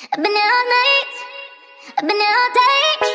I've been out late, I've been out late.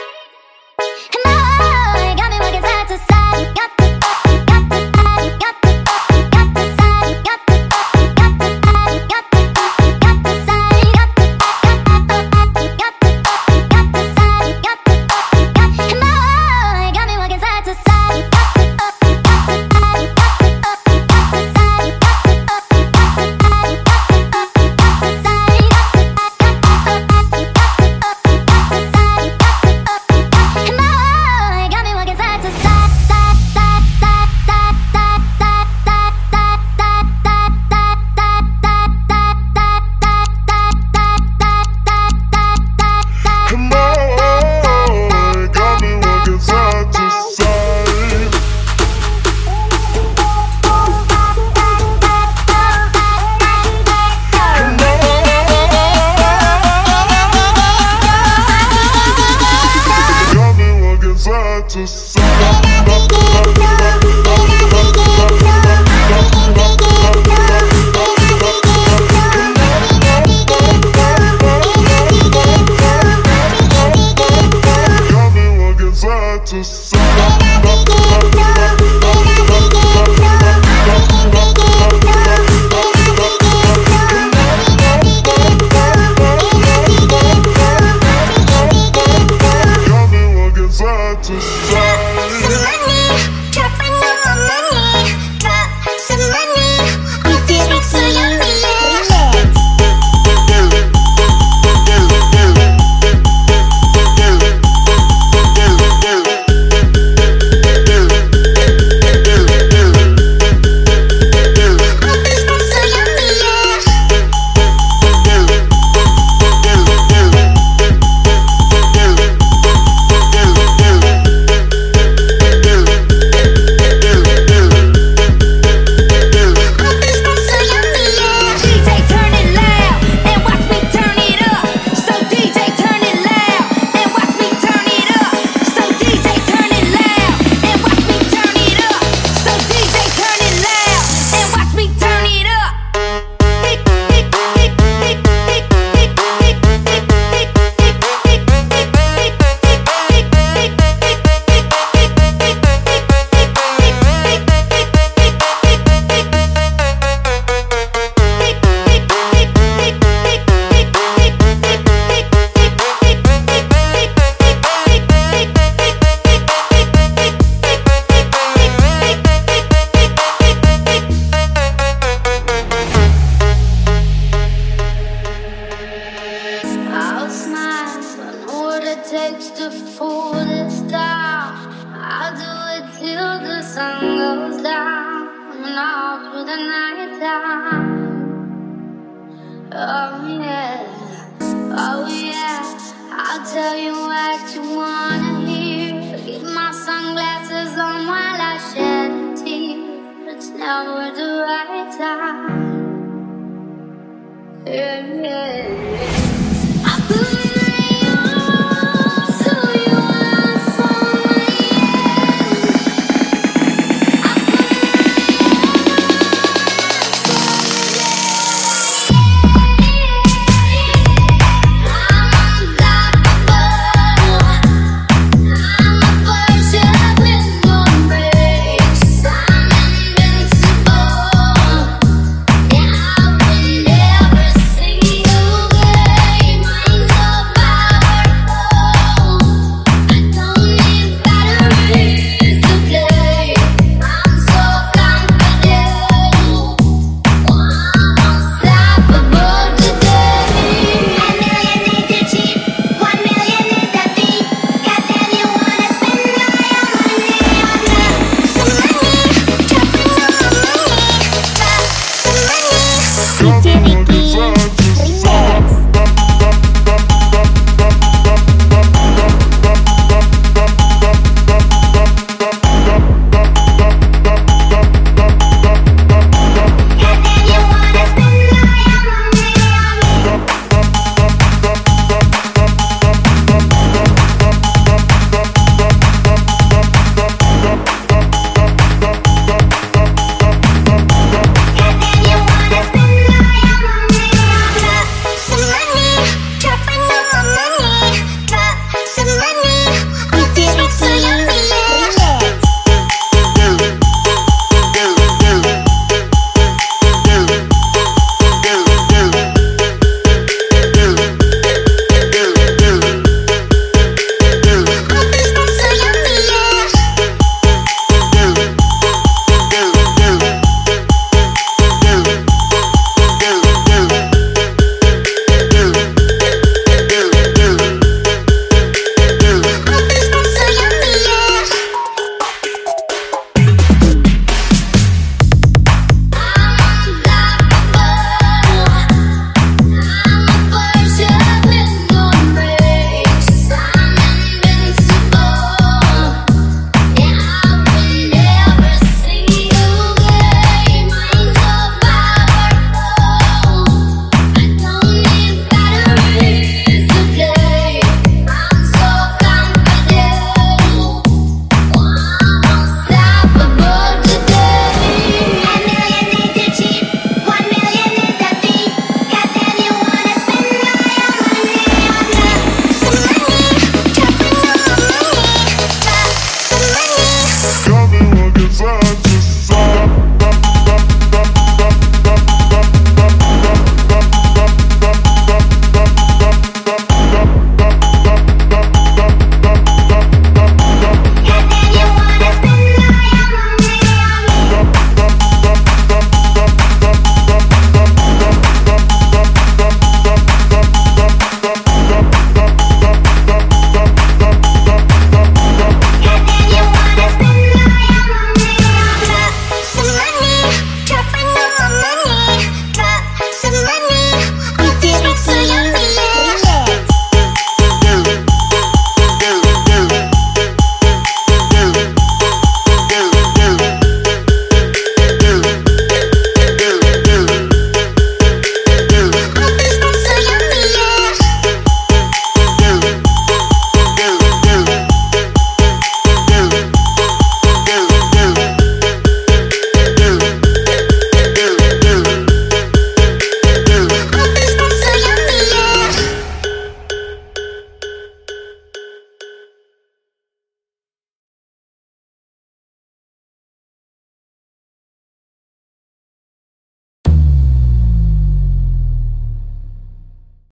downward the right time. Yeah.